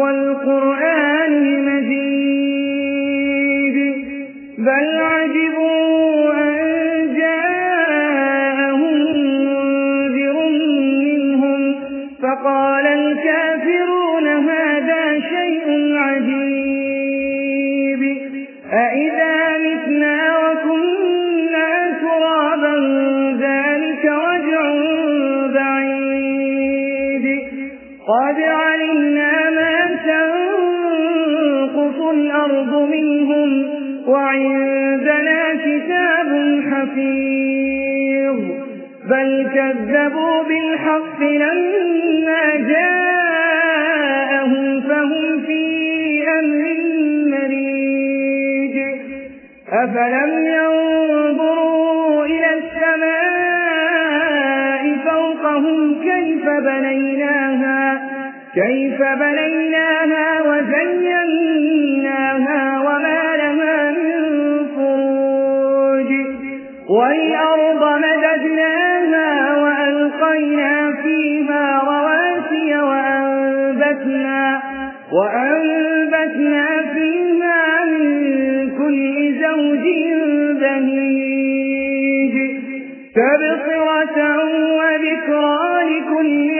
والقرآن المجيد. بل عجبوا أن جاءهم منذر منهم فقال الكافرون هذا علمنا ما تنقص الأرض منهم وعندنا كتاب حفيظ بل كذبوا بالحق لما جاءهم فهم في أمر مريج أفلم ينظروا إلى السماء فوقهم كيف بنيناها كيف بنيناها وزيناها وما لها من فروج والأرض مددناها وألقينا فيها رواسي وأنبتنا, وأنبتنا فيها من كل زوج بهيج تبصرة وذكرى لكل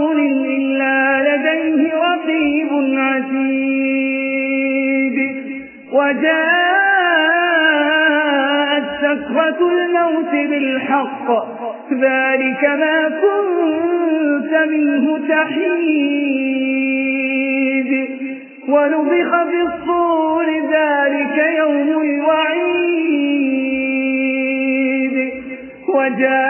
قول إلا لديه رقيب عتيد. وجاءت سكرة الموت بالحق. ذلك ما كنت منه تحيد. ونبخ في الصور ذلك يوم الوعيد. وجاءت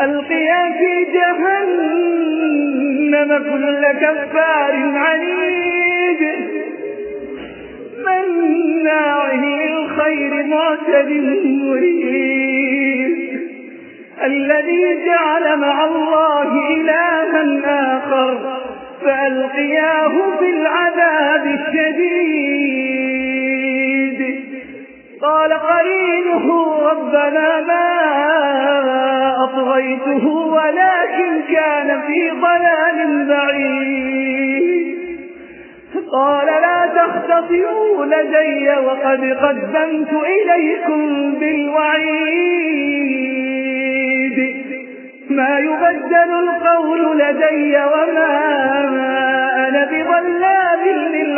ألقيا في جهنم كل كفار عنيد. مناع للخير معتد مريد. الذي جعل مع الله إلها آخر فألقياه في العذاب الشديد. قال قرينه ربنا ما أطغيته ولكن كان في ضلال بعيد. قال لا تختصروا لدي وقد قدمت إليكم بالوعيد. ما يبدل القول لدي وما أنا بظلام للعبيد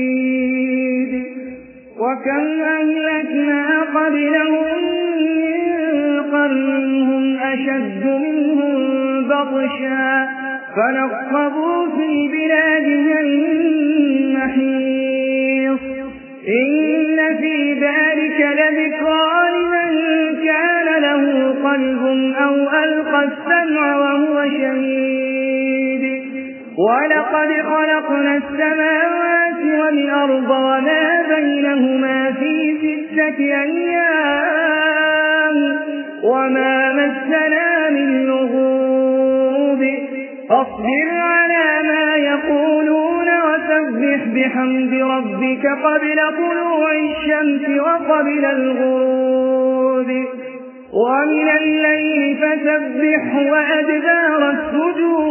مزيد وكم أهلكنا قبلهم من قرن هم أشد منهم بطشا فنقبوا في البلاد هل محيص إن في ذلك لذكرى لمن كان له قلب أو ألقى السمع وهو شهيد. ولقد خلقنا السماوات والأرض وما بينهما في ستة أيام وما مسنا من لغوب. فاصبر على ما يقولون وسبح بحمد ربك قبل طلوع الشمس وقبل الغروب. ومن الليل فسبح وأدبار السجود.